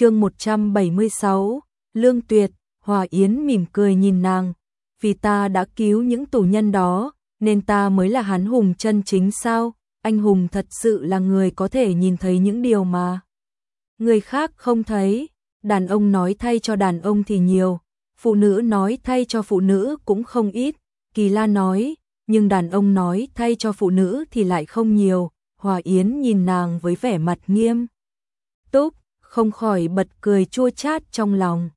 chương 176, Lương Tuyệt, Hòa Yến mỉm cười nhìn nàng, vì ta đã cứu những tù nhân đó, nên ta mới là hán hùng chân chính sao? Anh hùng thật sự là người có thể nhìn thấy những điều mà người khác không thấy. Đàn ông nói thay cho đàn ông thì nhiều, phụ nữ nói thay cho phụ nữ cũng không ít. Kỳ La nói, nhưng đàn ông nói thay cho phụ nữ thì lại không nhiều. Hòa Yến nhìn nàng với vẻ mặt nghiêm túc, không khỏi bật cười chua chát trong lòng.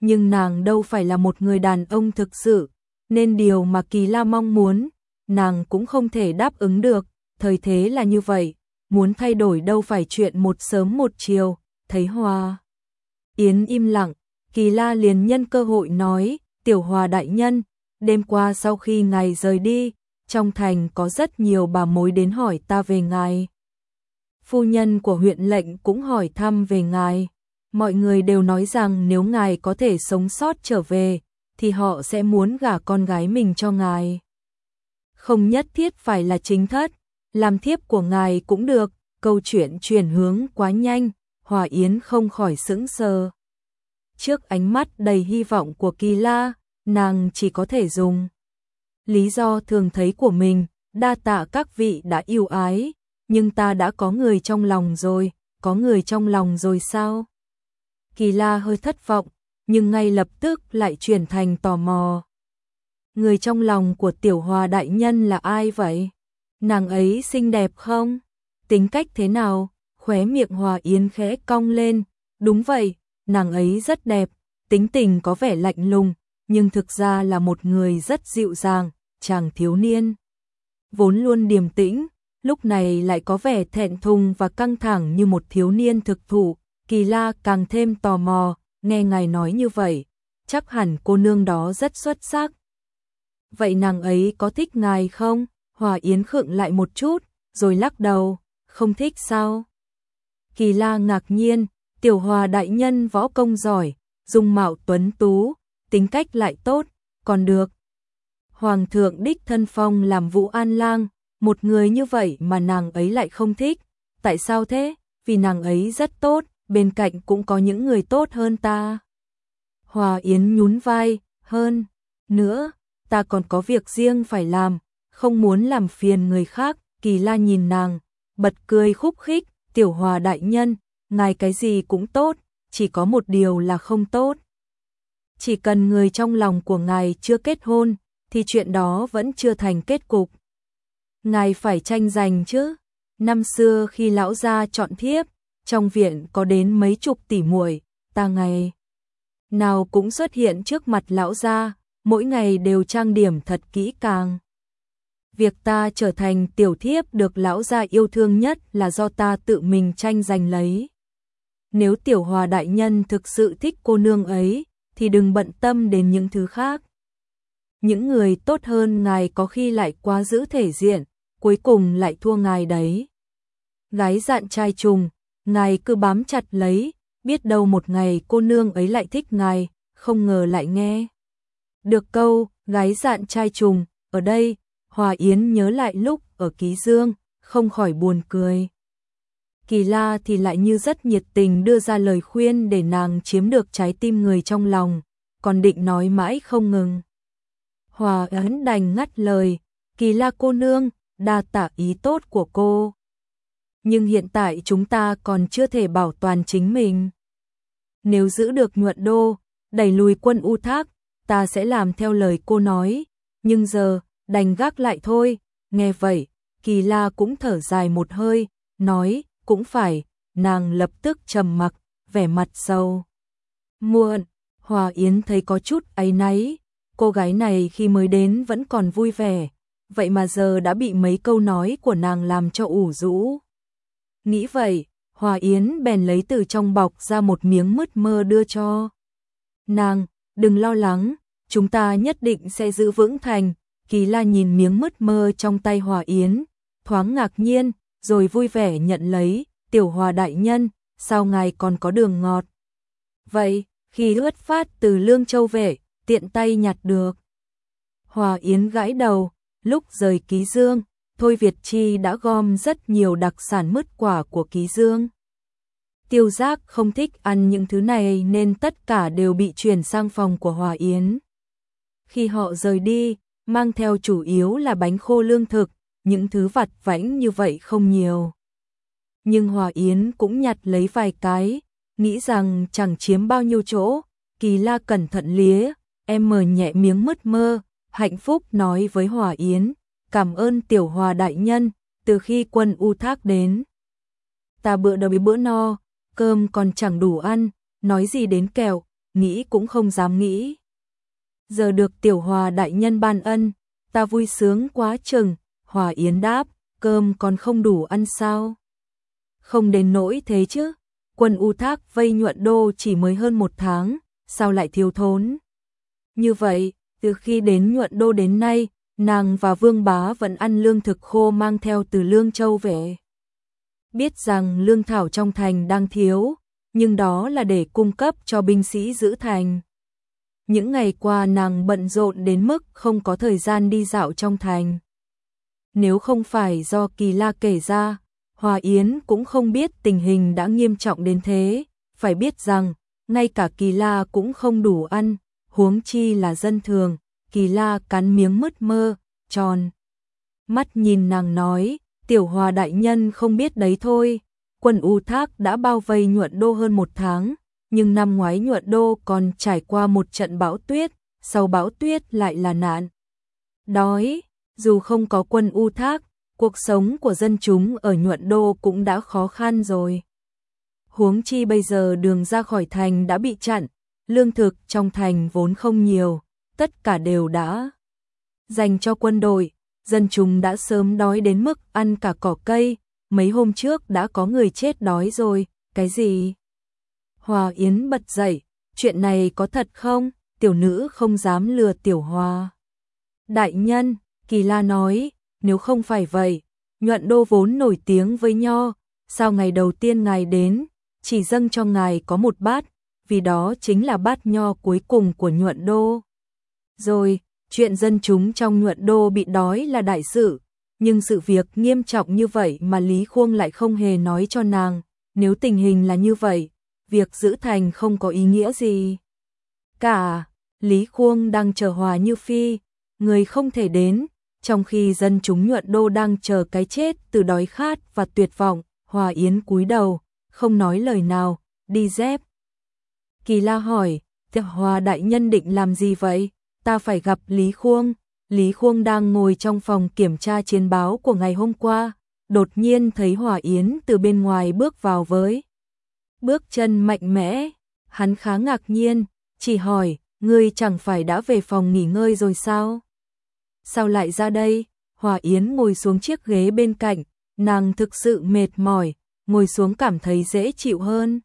Nhưng nàng đâu phải là một người đàn ông thực sự, nên điều mà Kỳ La mong muốn, nàng cũng không thể đáp ứng được, thời thế là như vậy, muốn thay đổi đâu phải chuyện một sớm một chiều, thấy Hoa. Yến im lặng, Kỳ La liền nhân cơ hội nói, tiểu hòa đại nhân, đêm qua sau khi ngài rời đi, trong thành có rất nhiều bà mối đến hỏi ta về ngài. Phu nhân của huyện lệnh cũng hỏi thăm về ngài. Mọi người đều nói rằng nếu ngài có thể sống sót trở về, thì họ sẽ muốn gả con gái mình cho ngài. Không nhất thiết phải là chính thất, làm thiếp của ngài cũng được, câu chuyện chuyển hướng quá nhanh, Hòa Yến không khỏi sững sờ. Trước ánh mắt đầy hy vọng của Kỳ La, nàng chỉ có thể dùng lý do thường thấy của mình, đa tạ các vị đã yêu ái, nhưng ta đã có người trong lòng rồi, có người trong lòng rồi sao? Kỳ La hơi thất vọng, nhưng ngay lập tức lại chuyển thành tò mò. Người trong lòng của tiểu hòa đại nhân là ai vậy? Nàng ấy xinh đẹp không? Tính cách thế nào? Khóe miệng hòa yến khẽ cong lên. Đúng vậy, nàng ấy rất đẹp, tính tình có vẻ lạnh lùng, nhưng thực ra là một người rất dịu dàng, chàng thiếu niên. Vốn luôn điềm tĩnh, lúc này lại có vẻ thẹn thùng và căng thẳng như một thiếu niên thực thụ. Kỳ la càng thêm tò mò, nghe ngài nói như vậy, chắc hẳn cô nương đó rất xuất sắc. Vậy nàng ấy có thích ngài không? Hòa Yến khựng lại một chút, rồi lắc đầu, không thích sao? Kỳ la ngạc nhiên, tiểu hòa đại nhân võ công giỏi, dung mạo tuấn tú, tính cách lại tốt, còn được. Hoàng thượng đích thân phong làm vũ an lang, một người như vậy mà nàng ấy lại không thích. Tại sao thế? Vì nàng ấy rất tốt, bên cạnh cũng có những người tốt hơn ta. Hòa Yến nhún vai, hơn. Nữa, ta còn có việc riêng phải làm, không muốn làm phiền người khác. Kỳ la nhìn nàng, bật cười khúc khích, tiểu hòa đại nhân, ngài cái gì cũng tốt, chỉ có một điều là không tốt. Chỉ cần người trong lòng của ngài chưa kết hôn, thì chuyện đó vẫn chưa thành kết cục. Ngài phải tranh giành chứ. Năm xưa khi lão gia chọn thiếp, trong viện có đến mấy chục tỷ muội, ta ngày nào cũng xuất hiện trước mặt lão gia, mỗi ngày đều trang điểm thật kỹ càng. Việc ta trở thành tiểu thiếp được lão gia yêu thương nhất là do ta tự mình tranh giành lấy. Nếu tiểu hòa đại nhân thực sự thích cô nương ấy, thì đừng bận tâm đến những thứ khác. Những người tốt hơn ngài có khi lại quá giữ thể diện, cuối cùng lại thua ngài đấy. Gái dạn trai trùng, ngài cứ bám chặt lấy, biết đâu một ngày cô nương ấy lại thích ngài, không ngờ lại nghe. Được câu, gái dạn trai trùng, ở đây, Hòa Yến nhớ lại lúc ở Ký Dương, không khỏi buồn cười. Kỳ La thì lại như rất nhiệt tình đưa ra lời khuyên để nàng chiếm được trái tim người trong lòng, còn định nói mãi không ngừng. Hòa Yến đành ngắt lời, Kỳ La cô nương, đa tạ ý tốt của cô. Nhưng hiện tại chúng ta còn chưa thể bảo toàn chính mình. Nếu giữ được nhuận đô, đẩy lùi quân u thác, ta sẽ làm theo lời cô nói, nhưng giờ, đành gác lại thôi. Nghe vậy, Kỳ La cũng thở dài một hơi, nói, cũng phải, nàng lập tức trầm mặc, vẻ mặt sâu. Muộn, Hòa Yến thấy có chút áy náy, cô gái này khi mới đến vẫn còn vui vẻ, vậy mà giờ đã bị mấy câu nói của nàng làm cho ủ rũ. Nghĩ vậy, Hòa Yến bèn lấy từ trong bọc ra một miếng mứt mơ đưa cho. Nàng, đừng lo lắng, chúng ta nhất định sẽ giữ vững thành. Kỳ la nhìn miếng mứt mơ trong tay Hòa Yến, thoáng ngạc nhiên, rồi vui vẻ nhận lấy, tiểu hòa đại nhân, sao ngài còn có đường ngọt. Vậy, khi ướt phát từ lương châu về, tiện tay nhặt được. Hòa Yến gãi đầu, lúc rời ký dương, Thôi Việt Chi đã gom rất nhiều đặc sản mứt quả của ký dương. Tiêu giác không thích ăn những thứ này nên tất cả đều bị chuyển sang phòng của Hòa Yến. Khi họ rời đi, mang theo chủ yếu là bánh khô lương thực, những thứ vặt vãnh như vậy không nhiều. Nhưng Hòa Yến cũng nhặt lấy vài cái, nghĩ rằng chẳng chiếm bao nhiêu chỗ, kỳ la cẩn thận lía, em mờ nhẹ miếng mứt mơ, hạnh phúc nói với Hòa Yến, cảm ơn tiểu hòa đại nhân, từ khi quân u thác đến. Ta bữa đầu bữa no, cơm còn chẳng đủ ăn, nói gì đến kẹo, nghĩ cũng không dám nghĩ. Giờ được tiểu hòa đại nhân ban ân, ta vui sướng quá chừng, hòa yến đáp, cơm còn không đủ ăn sao? Không đến nỗi thế chứ, quân u thác vây nhuận đô chỉ mới hơn một tháng, sao lại thiếu thốn? Như vậy, từ khi đến nhuận đô đến nay, nàng và vương bá vẫn ăn lương thực khô mang theo từ Lương Châu về. Biết rằng lương thảo trong thành đang thiếu, nhưng đó là để cung cấp cho binh sĩ giữ thành. Những ngày qua nàng bận rộn đến mức không có thời gian đi dạo trong thành. Nếu không phải do Kỳ La kể ra, Hòa Yến cũng không biết tình hình đã nghiêm trọng đến thế, phải biết rằng, ngay cả Kỳ La cũng không đủ ăn, huống chi là dân thường, Kỳ La cắn miếng mứt mơ, tròn. Mắt nhìn nàng nói, tiểu hòa đại nhân không biết đấy thôi, quân U Thác đã bao vây nhuận đô hơn một tháng, nhưng năm ngoái nhuận đô còn trải qua một trận bão tuyết, sau bão tuyết lại là nạn. Đói, dù không có quân U Thác, cuộc sống của dân chúng ở nhuận đô cũng đã khó khăn rồi. Huống chi bây giờ đường ra khỏi thành đã bị chặn, lương thực trong thành vốn không nhiều, tất cả đều đã dành cho quân đội, dân chúng đã sớm đói đến mức ăn cả cỏ cây, mấy hôm trước đã có người chết đói rồi, cái gì? Hòa Yến bật dậy, chuyện này có thật không? Tiểu nữ không dám lừa tiểu hòa. Đại nhân, Kỳ La nói, nếu không phải vậy, nhuận đô vốn nổi tiếng với nho, sao ngày đầu tiên ngài đến, chỉ dâng cho ngài có một bát, vì đó chính là bát nho cuối cùng của nhuận đô. Rồi, chuyện dân chúng trong nhuận đô bị đói là đại sự, nhưng sự việc nghiêm trọng như vậy mà Lý Khuông lại không hề nói cho nàng, nếu tình hình là như vậy, việc giữ thành không có ý nghĩa gì. Cả, Lý Khuông đang chờ hòa như phi, người không thể đến, trong khi dân chúng nhuận đô đang chờ cái chết từ đói khát và tuyệt vọng, hòa yến cúi đầu, không nói lời nào, đi dép. Kỳ la hỏi, Tiệp Hòa đại nhân định làm gì vậy? Ta phải gặp Lý Khuông. Lý Khuông đang ngồi trong phòng kiểm tra chiến báo của ngày hôm qua, đột nhiên thấy Hòa Yến từ bên ngoài bước vào với. Bước chân mạnh mẽ, hắn khá ngạc nhiên, chỉ hỏi, ngươi chẳng phải đã về phòng nghỉ ngơi rồi sao? Sao lại ra đây? Hòa Yến ngồi xuống chiếc ghế bên cạnh, nàng thực sự mệt mỏi, ngồi xuống cảm thấy dễ chịu hơn.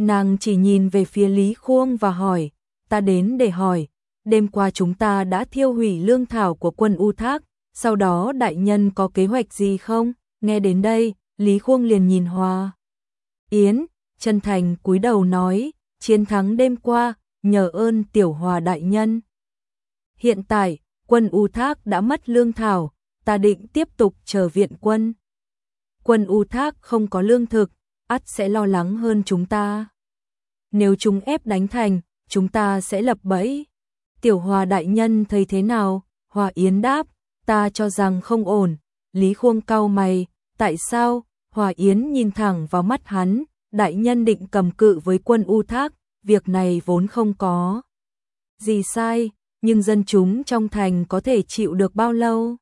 Nàng chỉ nhìn về phía Lý Khuông và hỏi, ta đến để hỏi, đêm qua chúng ta đã thiêu hủy lương thảo của quân U Thác, sau đó đại nhân có kế hoạch gì không? Nghe đến đây, Lý Khuông liền nhìn Hoa. Yến, chân thành cúi đầu nói, chiến thắng đêm qua, nhờ ơn tiểu hòa đại nhân. Hiện tại, quân U Thác đã mất lương thảo, ta định tiếp tục chờ viện quân. Quân U Thác không có lương thực, ắt sẽ lo lắng hơn chúng ta. Nếu chúng ép đánh thành, chúng ta sẽ lập bẫy. Tiểu Hòa đại nhân thấy thế nào? Hòa Yến đáp, ta cho rằng không ổn. Lý Khuông cau mày, tại sao? Hòa Yến nhìn thẳng vào mắt hắn, đại nhân định cầm cự với quân U Thác, việc này vốn không có gì sai, nhưng dân chúng trong thành có thể chịu được bao lâu?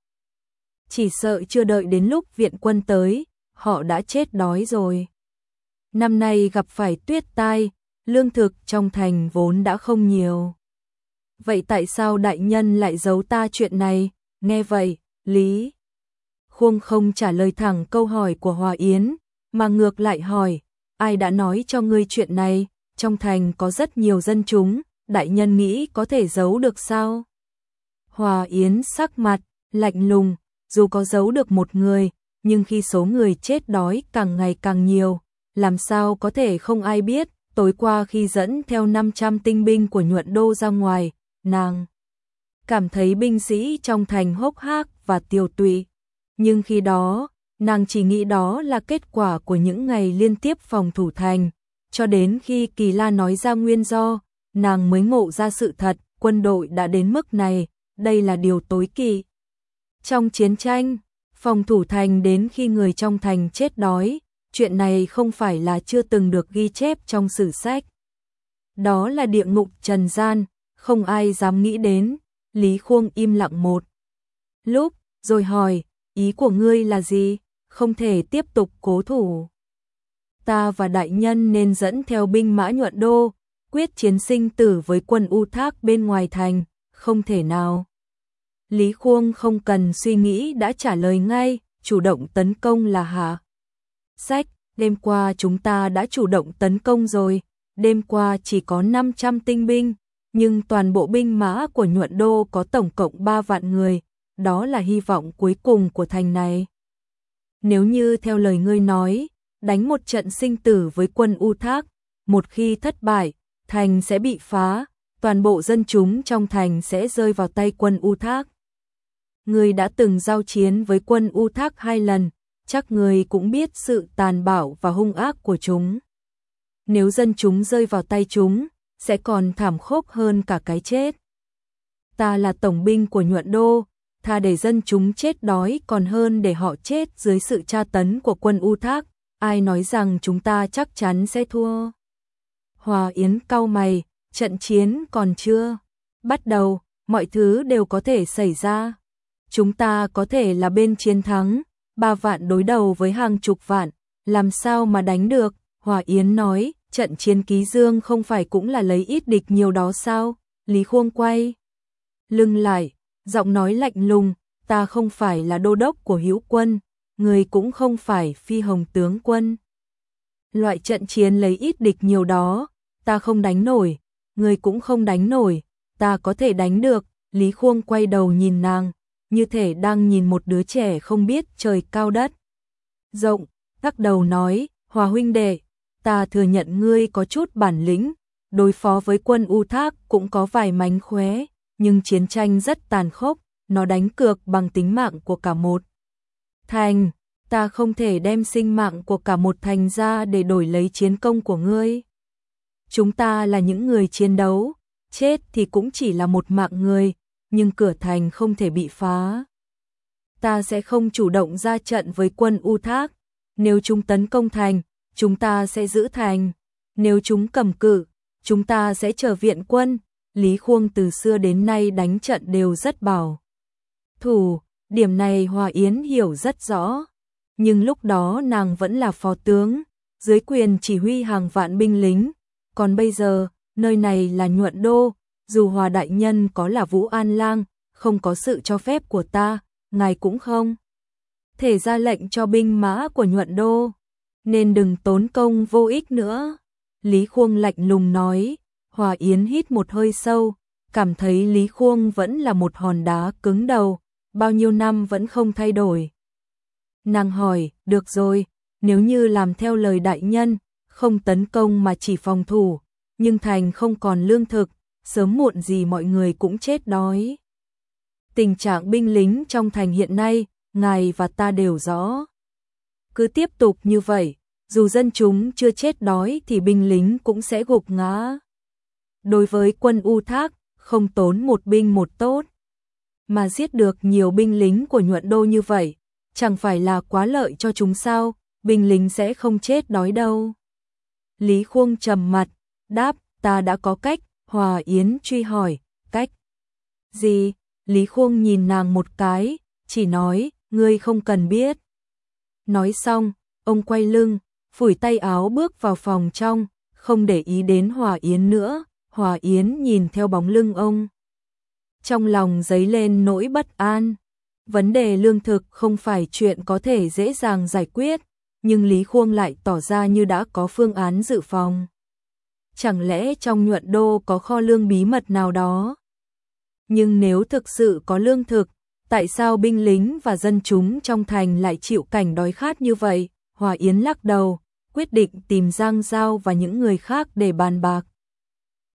Chỉ sợ chưa đợi đến lúc viện quân tới, họ đã chết đói rồi. Năm nay gặp phải tuyết tai, lương thực trong thành vốn đã không nhiều. Vậy tại sao đại nhân lại giấu ta chuyện này? Nghe vậy, Lý Khuông không trả lời thẳng câu hỏi của Hòa Yến, mà ngược lại hỏi, ai đã nói cho ngươi chuyện này? Trong thành có rất nhiều dân chúng, đại nhân nghĩ có thể giấu được sao? Hòa Yến sắc mặt, lạnh lùng, dù có giấu được một người, nhưng khi số người chết đói càng ngày càng nhiều, làm sao có thể không ai biết, tối qua khi dẫn theo 500 tinh binh của nhuận đô ra ngoài, nàng cảm thấy binh sĩ trong thành hốc hác và tiêu tụy, nhưng khi đó, Nàng chỉ nghĩ đó là kết quả của những ngày liên tiếp phòng thủ thành, cho đến khi Kỳ La nói ra nguyên do, nàng mới ngộ ra sự thật, quân đội đã đến mức này, đây là điều tối kỵ. Trong chiến tranh, phòng thủ thành đến khi người trong thành chết đói, chuyện này không phải là chưa từng được ghi chép trong sử sách. Đó là địa ngục trần gian, không ai dám nghĩ đến, Lý Khuông im lặng một lúc, rồi hỏi, ý của ngươi là gì, không thể tiếp tục cố thủ. Ta và đại nhân nên dẫn theo binh mã nhuận đô, quyết chiến sinh tử với quân U Thác bên ngoài thành, không thể nào. Lý Khuông không cần suy nghĩ đã trả lời ngay, chủ động tấn công là hạ. Sách, đêm qua chúng ta đã chủ động tấn công rồi, đêm qua chỉ có 500 tinh binh, nhưng toàn bộ binh mã của nhuận đô có tổng cộng 3 vạn người, đó là hy vọng cuối cùng của thành này. Nếu như theo lời ngươi nói, đánh một trận sinh tử với quân U Thác, một khi thất bại, thành sẽ bị phá, toàn bộ dân chúng trong thành sẽ rơi vào tay quân U Thác. Ngươi đã từng giao chiến với quân U Thác hai lần, chắc người cũng biết sự tàn bạo và hung ác của chúng. Nếu dân chúng rơi vào tay chúng, sẽ còn thảm khốc hơn cả cái chết. Ta là tổng binh của nhuận đô, tha để dân chúng chết đói còn hơn để họ chết dưới sự tra tấn của quân U Thác, ai nói rằng chúng ta chắc chắn sẽ thua. Hòa Yến cau mày, trận chiến còn chưa bắt đầu, mọi thứ đều có thể xảy ra. Chúng ta có thể là bên chiến thắng, ba vạn đối đầu với hàng chục vạn, làm sao mà đánh được? Hòa Yến nói, trận chiến ký dương không phải cũng là lấy ít địch nhiều đó sao? Lý Khuông quay lưng lại, giọng nói lạnh lùng, ta không phải là đô đốc của hữu quân, người cũng không phải phi hồng tướng quân. Loại trận chiến lấy ít địch nhiều đó, ta không đánh nổi, người cũng không đánh nổi, ta có thể đánh được, Lý Khuông quay đầu nhìn nàng, như thể đang nhìn một đứa trẻ không biết trời cao đất. Rộng, lắc đầu nói, hòa huynh đệ, ta thừa nhận ngươi có chút bản lĩnh, đối phó với quân U Thác cũng có vài mánh khóe, nhưng chiến tranh rất tàn khốc, nó đánh cược bằng tính mạng của cả một thành, ta không thể đem sinh mạng của cả một thành ra để đổi lấy chiến công của ngươi. Chúng ta là những người chiến đấu, chết thì cũng chỉ là một mạng người, nhưng cửa thành không thể bị phá. Ta sẽ không chủ động ra trận với quân U Thác, nếu chúng tấn công thành, chúng ta sẽ giữ thành, nếu chúng cầm cự, chúng ta sẽ chờ viện quân. Lý Khuông từ xưa đến nay đánh trận đều rất bảo. Thủ, điểm này Hòa Yến hiểu rất rõ, nhưng lúc đó nàng vẫn là phó tướng, dưới quyền chỉ huy hàng vạn binh lính, còn bây giờ, nơi này là nhuận đô, dù Hòa Đại Nhân có là Vũ An Lang, không có sự cho phép của ta, ngài cũng không. Thể ra lệnh cho binh mã của nhuận đô, nên đừng tốn công vô ích nữa. Lý Khuông lạnh lùng nói, Hòa Yến hít một hơi sâu, cảm thấy Lý Khuông vẫn là một hòn đá cứng đầu, bao nhiêu năm vẫn không thay đổi. Nàng hỏi, được rồi, nếu như làm theo lời đại nhân, không tấn công mà chỉ phòng thủ, nhưng thành không còn lương thực, sớm muộn gì mọi người cũng chết đói. Tình trạng binh lính trong thành hiện nay, ngài và ta đều rõ. Cứ tiếp tục như vậy, dù dân chúng chưa chết đói thì binh lính cũng sẽ gục ngã. Đối với quân U Thác, không tốn một binh một tốt, mà giết được nhiều binh lính của nhuận đô như vậy, chẳng phải là quá lợi cho chúng sao, binh lính sẽ không chết đói đâu. Lý Khuông trầm mặt, đáp, ta đã có cách, Hòa Yến truy hỏi, cách gì? Lý Khuông nhìn nàng một cái, chỉ nói, ngươi không cần biết. Nói xong, ông quay lưng, phủi tay áo bước vào phòng trong, không để ý đến Hòa Yến nữa, Hòa Yến nhìn theo bóng lưng ông. Trong lòng dấy lên nỗi bất an. Vấn đề lương thực không phải chuyện có thể dễ dàng giải quyết, nhưng Lý Khuông lại tỏ ra như đã có phương án dự phòng. Chẳng lẽ trong nhuận đô có kho lương bí mật nào đó? Nhưng nếu thực sự có lương thực, tại sao binh lính và dân chúng trong thành lại chịu cảnh đói khát như vậy? Hòa Yến lắc đầu, quyết định tìm Giang Giao và những người khác để bàn bạc.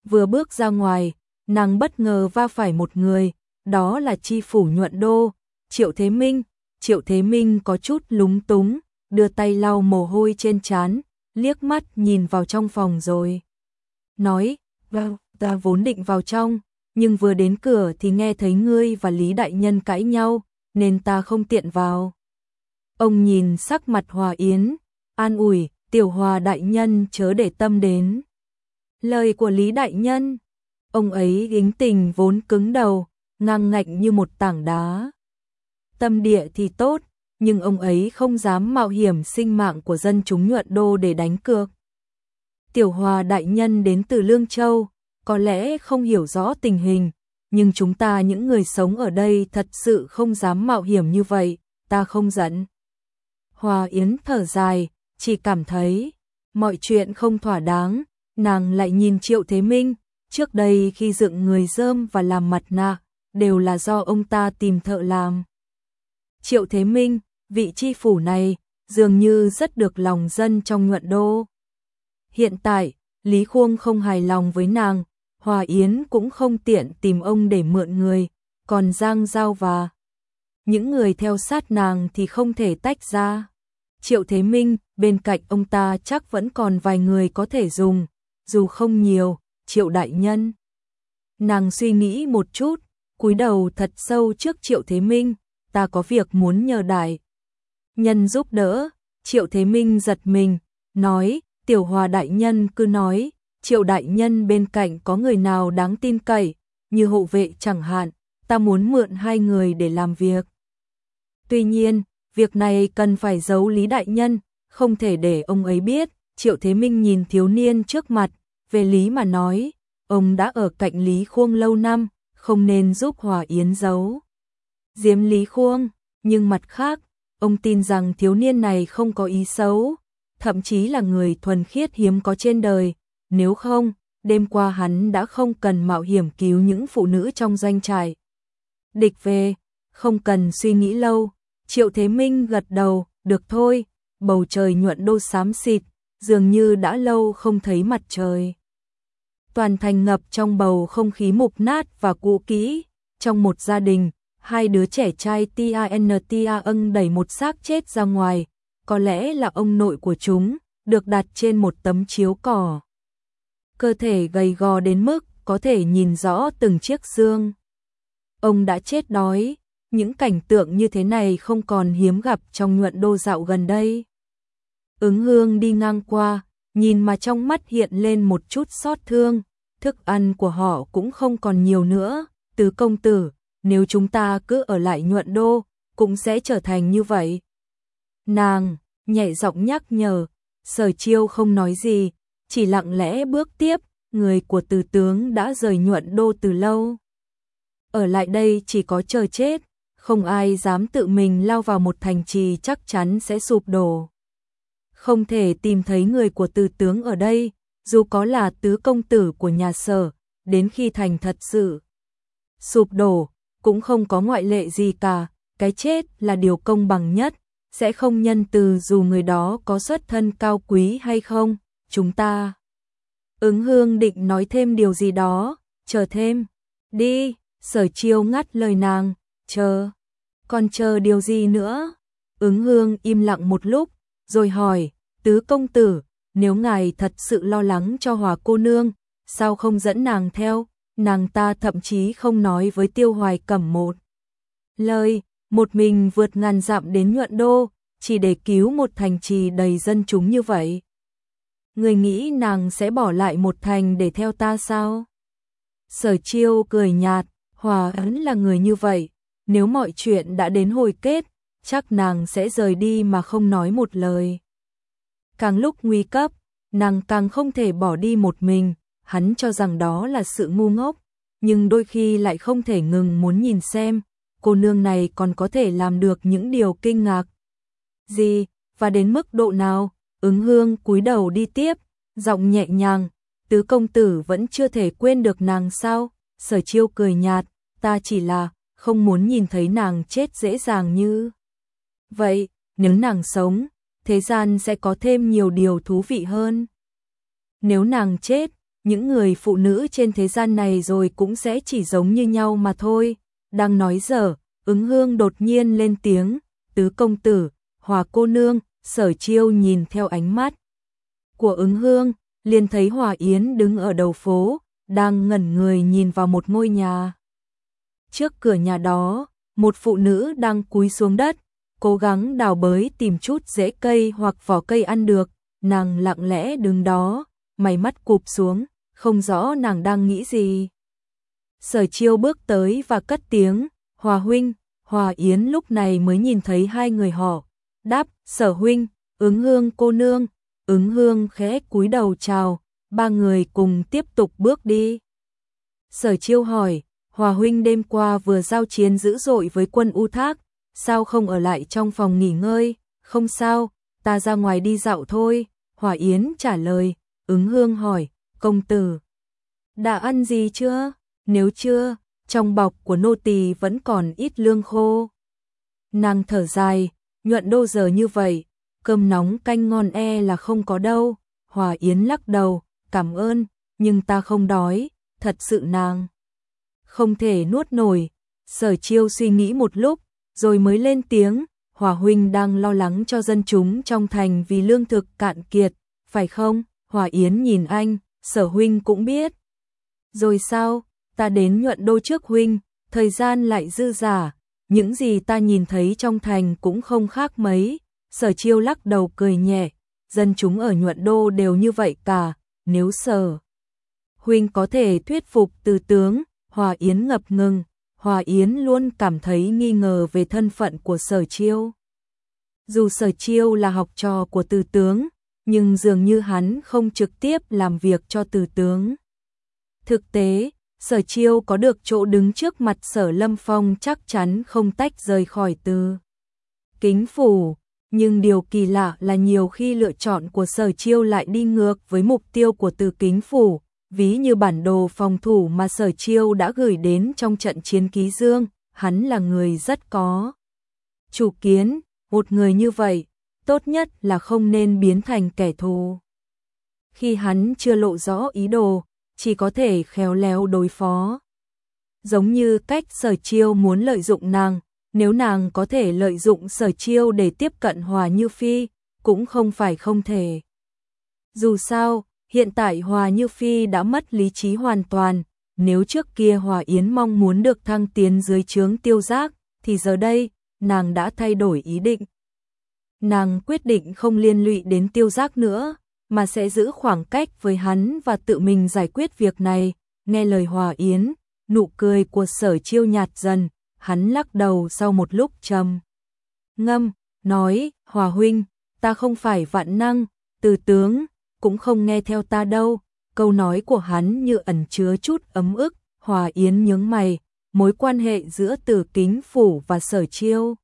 Vừa bước ra ngoài, nàng bất ngờ va phải một người, đó là chi phủ nhuận đô, Triệu Thế Minh, Triệu Thế Minh có chút lúng túng, đưa tay lau mồ hôi trên trán, liếc mắt nhìn vào trong phòng rồi. Nói, vâng, ta vốn định vào trong, nhưng vừa đến cửa thì nghe thấy ngươi và Lý Đại Nhân cãi nhau, nên ta không tiện vào. Ông nhìn sắc mặt Hòa Yến, an ủi, tiểu Hòa Đại Nhân chớ để tâm đến. Lời của Lý Đại Nhân, ông ấy gính tình vốn cứng đầu, ngang ngạnh như một tảng đá. Tâm địa thì tốt, nhưng ông ấy không dám mạo hiểm sinh mạng của dân chúng nhuận đô để đánh cược. Tiểu Hòa Đại Nhân đến từ Lương Châu, có lẽ không hiểu rõ tình hình, nhưng chúng ta những người sống ở đây thật sự không dám mạo hiểm như vậy, ta không giận. Hòa Yến thở dài, chỉ cảm thấy mọi chuyện không thỏa đáng, nàng lại nhìn Triệu Thế Minh, trước đây khi dựng người dơm và làm mặt nạ, đều là do ông ta tìm thợ làm. Triệu Thế Minh, vị chi phủ này, dường như rất được lòng dân trong nhuận đô. Hiện tại, Lý Khuông không hài lòng với nàng, Hòa Yến cũng không tiện tìm ông để mượn người, còn Giang Giao và những người theo sát nàng thì không thể tách ra. Triệu Thế Minh, bên cạnh ông ta chắc vẫn còn vài người có thể dùng, dù không nhiều, Triệu Đại Nhân. Nàng suy nghĩ một chút, cúi đầu thật sâu trước Triệu Thế Minh, ta có việc muốn nhờ Đại. Nhân giúp đỡ, Triệu Thế Minh giật mình, nói, Tiểu Hòa Đại Nhân cứ nói, Triệu Đại Nhân bên cạnh có người nào đáng tin cậy, như hộ vệ chẳng hạn, ta muốn mượn hai người để làm việc. Tuy nhiên, việc này cần phải giấu Lý Đại Nhân, không thể để ông ấy biết. Triệu Thế Minh nhìn thiếu niên trước mặt, về Lý mà nói, ông đã ở cạnh Lý Khuông lâu năm, không nên giúp Hòa Yến giấu. Diếm Lý Khuông, nhưng mặt khác, ông tin rằng thiếu niên này không có ý xấu, thậm chí là người thuần khiết hiếm có trên đời, nếu không, đêm qua hắn đã không cần mạo hiểm cứu những phụ nữ trong doanh trại. Địch về, không cần suy nghĩ lâu, Triệu Thế Minh gật đầu, được thôi, bầu trời nhuận đô xám xịt, dường như đã lâu không thấy mặt trời. Toàn thành ngập trong bầu không khí mục nát và cũ kỹ, trong một gia đình, hai đứa trẻ trai Tia ân đẩy một xác chết ra ngoài, có lẽ là ông nội của chúng, được đặt trên một tấm chiếu cỏ. Cơ thể gầy gò đến mức có thể nhìn rõ từng chiếc xương. Ông đã chết đói, những cảnh tượng như thế này không còn hiếm gặp trong nhuận đô dạo gần đây. Ứng hương đi ngang qua, nhìn mà trong mắt hiện lên một chút xót thương, thức ăn của họ cũng không còn nhiều nữa, tứ công tử, nếu chúng ta cứ ở lại nhuận đô, cũng sẽ trở thành như vậy. Nàng, nhẹ giọng nhắc nhở, sở chiêu không nói gì, chỉ lặng lẽ bước tiếp, người của từ tướng đã rời nhuận đô từ lâu. Ở lại đây chỉ có chờ chết, không ai dám tự mình lao vào một thành trì chắc chắn sẽ sụp đổ. Không thể tìm thấy người của từ tướng ở đây, dù có là tứ công tử của nhà sở, đến khi thành thật sự sụp đổ, cũng không có ngoại lệ gì cả, cái chết là điều công bằng nhất, sẽ không nhân từ dù người đó có xuất thân cao quý hay không, chúng ta. Ứng hương định nói thêm điều gì đó, chờ thêm, đi, sở chiêu ngắt lời nàng, chờ, còn chờ điều gì nữa? Ứng hương im lặng một lúc, rồi hỏi, tứ công tử, nếu ngài thật sự lo lắng cho hòa cô nương, sao không dẫn nàng theo, nàng ta thậm chí không nói với tiêu hoài cẩm một. Lời, một mình vượt ngàn dặm đến nhuận đô, chỉ để cứu một thành trì đầy dân chúng như vậy. Người nghĩ nàng sẽ bỏ lại một thành để theo ta sao? Sở chiêu cười nhạt, hòa ấn là người như vậy, nếu mọi chuyện đã đến hồi kết, chắc nàng sẽ rời đi mà không nói một lời. Càng lúc nguy cấp, nàng càng không thể bỏ đi một mình, hắn cho rằng đó là sự ngu ngốc, nhưng đôi khi lại không thể ngừng muốn nhìn xem, cô nương này còn có thể làm được những điều kinh ngạc. Gì, và đến mức độ nào, ứng hương cúi đầu đi tiếp, giọng nhẹ nhàng, tứ công tử vẫn chưa thể quên được nàng sao, sở chiêu cười nhạt, ta chỉ là không muốn nhìn thấy nàng chết dễ dàng như. Vậy, nếu nàng sống, thế gian sẽ có thêm nhiều điều thú vị hơn. Nếu nàng chết, những người phụ nữ trên thế gian này rồi cũng sẽ chỉ giống như nhau mà thôi. Đang nói dở, ứng hương đột nhiên lên tiếng, tứ công tử, hòa cô nương, sở chiêu nhìn theo ánh mắt của ứng hương, liền thấy Hòa Yến đứng ở đầu phố, đang ngẩn người nhìn vào một ngôi nhà. Trước cửa nhà đó, một phụ nữ đang cúi xuống đất, cố gắng đào bới tìm chút rễ cây hoặc vỏ cây ăn được, nàng lặng lẽ đứng đó, mày mắt cụp xuống, không rõ nàng đang nghĩ gì. Sở chiêu bước tới và cất tiếng, Hòa huynh, Hòa Yến lúc này mới nhìn thấy hai người họ, đáp, sở huynh, ứng hương cô nương, ứng hương khẽ cúi đầu chào, ba người cùng tiếp tục bước đi. Sở chiêu hỏi, Hòa huynh đêm qua vừa giao chiến dữ dội với quân U Thác, sao không ở lại trong phòng nghỉ ngơi, không sao, ta ra ngoài đi dạo thôi, Hòa Yến trả lời, ứng hương hỏi, công tử, đã ăn gì chưa, nếu chưa, trong bọc của nô tỳ vẫn còn ít lương khô. Nàng thở dài, nhuận đô giờ như vậy, cơm nóng canh ngon e là không có đâu, Hòa Yến lắc đầu, cảm ơn, nhưng ta không đói, thật sự nàng. Không thể nuốt nổi, sở chiêu suy nghĩ một lúc, rồi mới lên tiếng, Hòa Huynh đang lo lắng cho dân chúng trong thành vì lương thực cạn kiệt, phải không? Hòa Yến nhìn anh, sở Huynh cũng biết. Rồi sao, ta đến nhuận đô trước Huynh, thời gian lại dư giả, những gì ta nhìn thấy trong thành cũng không khác mấy. Sở chiêu lắc đầu cười nhẹ, dân chúng ở nhuận đô đều như vậy cả, nếu sở. Huynh có thể thuyết phục từ tướng, Hòa Yến ngập ngừng, Hòa Yến luôn cảm thấy nghi ngờ về thân phận của sở chiêu. Dù sở chiêu là học trò của từ tướng, nhưng dường như hắn không trực tiếp làm việc cho từ tướng. Thực tế, sở chiêu có được chỗ đứng trước mặt sở lâm phong chắc chắn không tách rời khỏi từ. Kính phủ, nhưng điều kỳ lạ là nhiều khi lựa chọn của sở chiêu lại đi ngược với mục tiêu của từ kính phủ, ví như bản đồ phòng thủ mà sở chiêu đã gửi đến trong trận chiến ký dương, hắn là người rất có chủ kiến, một người như vậy, tốt nhất là không nên biến thành kẻ thù. Khi hắn chưa lộ rõ ý đồ, chỉ có thể khéo léo đối phó. Giống như cách sở chiêu muốn lợi dụng nàng, nếu nàng có thể lợi dụng sở chiêu để tiếp cận Hòa Như Phi, cũng không phải không thể. Dù sao, hiện tại Hòa Như Phi đã mất lý trí hoàn toàn, nếu trước kia Hòa Yến mong muốn được thăng tiến dưới trướng tiêu giác, thì giờ đây, nàng đã thay đổi ý định. Nàng quyết định không liên lụy đến tiêu giác nữa, mà sẽ giữ khoảng cách với hắn và tự mình giải quyết việc này, nghe lời Hòa Yến, nụ cười của sở chiêu nhạt dần, hắn lắc đầu sau một lúc trầm. Ngâm, nói, Hòa huynh, ta không phải vạn năng, từ tướng, cũng không nghe theo ta đâu, câu nói của hắn như ẩn chứa chút ấm ức, Hòa Yến nhướng mày, mối quan hệ giữa tử kính phủ và sở chiêu.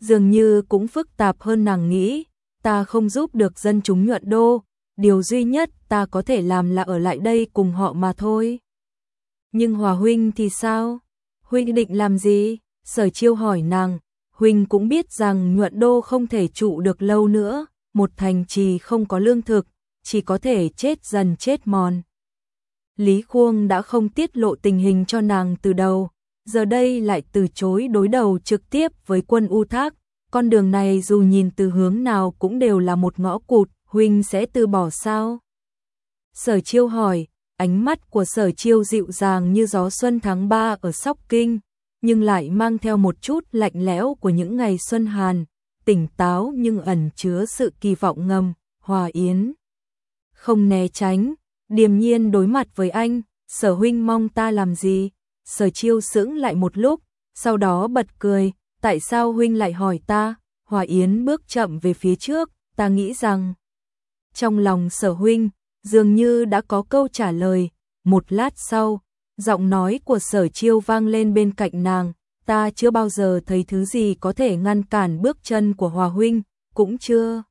Dường như cũng phức tạp hơn nàng nghĩ, ta không giúp được dân chúng nhuận đô, điều duy nhất ta có thể làm là ở lại đây cùng họ mà thôi. Nhưng Hòa Huynh thì sao? Huynh định làm gì? Sở chiêu hỏi nàng, Huynh cũng biết rằng nhuận đô không thể trụ được lâu nữa, một thành trì không có lương thực, chỉ có thể chết dần chết mòn. Lý Khuông đã không tiết lộ tình hình cho nàng từ đầu, giờ đây lại từ chối đối đầu trực tiếp với quân U Thác, con đường này dù nhìn từ hướng nào cũng đều là một ngõ cụt, huynh sẽ từ bỏ sao? Sở Chiêu hỏi, ánh mắt của Sở Chiêu dịu dàng như gió xuân tháng 3 ở Sóc Kinh, nhưng lại mang theo một chút lạnh lẽo của những ngày xuân hàn, tỉnh táo nhưng ẩn chứa sự kỳ vọng ngầm, hòa yến. Không né tránh, điềm nhiên đối mặt với anh, sở huynh mong ta làm gì? Sở chiêu sững lại một lúc, sau đó bật cười, tại sao huynh lại hỏi ta? Hòa Yến bước chậm về phía trước, ta nghĩ rằng. Trong lòng sở huynh dường như đã có câu trả lời, một lát sau, giọng nói của sở chiêu vang lên bên cạnh nàng, ta chưa bao giờ thấy thứ gì có thể ngăn cản bước chân của Hòa huynh, cũng chưa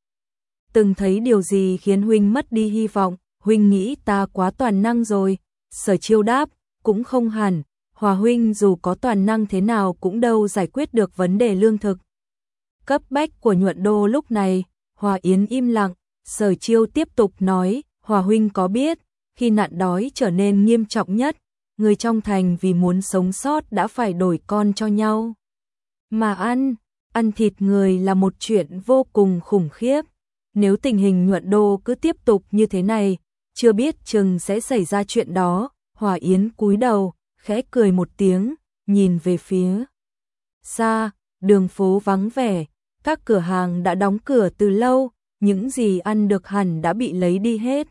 từng thấy điều gì khiến huynh mất đi hy vọng, huynh nghĩ ta quá toàn năng rồi. Sở chiêu đáp, cũng không hẳn, Hòa huynh dù có toàn năng thế nào cũng đâu giải quyết được vấn đề lương thực. Cấp bách của nhuận đô lúc này, Hòa Yến im lặng, sở chiêu tiếp tục nói, Hòa huynh có biết, khi nạn đói trở nên nghiêm trọng nhất, người trong thành vì muốn sống sót đã phải đổi con cho nhau. Mà ăn, ăn thịt người là một chuyện vô cùng khủng khiếp. Nếu tình hình nhuận đô cứ tiếp tục như thế này, chưa biết chừng sẽ xảy ra chuyện đó. Hòa Yến cúi đầu, khẽ cười một tiếng, nhìn về phía xa, đường phố vắng vẻ, các cửa hàng đã đóng cửa từ lâu, những gì ăn được hẳn đã bị lấy đi hết.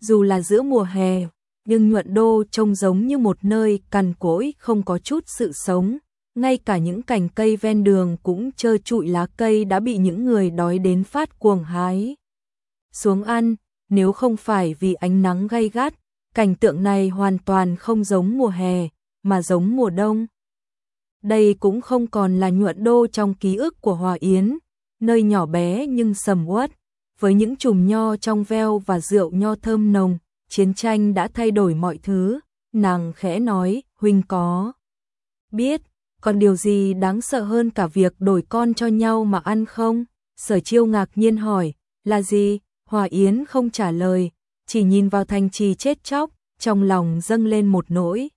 Dù là giữa mùa hè, nhưng nhuận đô trông giống như một nơi cằn cỗi không có chút sự sống, ngay cả những cành cây ven đường cũng trơ trụi lá cây đã bị những người đói đến phát cuồng hái. Xuống ăn, nếu không phải vì ánh nắng gay gắt, cảnh tượng này hoàn toàn không giống mùa hè, mà giống mùa đông. Đây cũng không còn là nhuận đô trong ký ức của Hòa Yến, nơi nhỏ bé nhưng sầm uất, với những chùm nho trong veo và rượu nho thơm nồng, chiến tranh đã thay đổi mọi thứ, nàng khẽ nói, huynh có biết, còn điều gì đáng sợ hơn cả việc đổi con cho nhau mà ăn không? Sở chiêu ngạc nhiên hỏi, là gì? Hòa Yến không trả lời, chỉ nhìn vào thành trì chết chóc, trong lòng dâng lên một nỗi.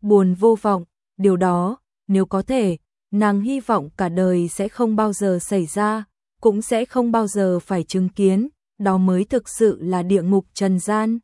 Buồn vô vọng, điều đó, nếu có thể, nàng hy vọng cả đời sẽ không bao giờ xảy ra, cũng sẽ không bao giờ phải chứng kiến, đó mới thực sự là địa ngục trần gian.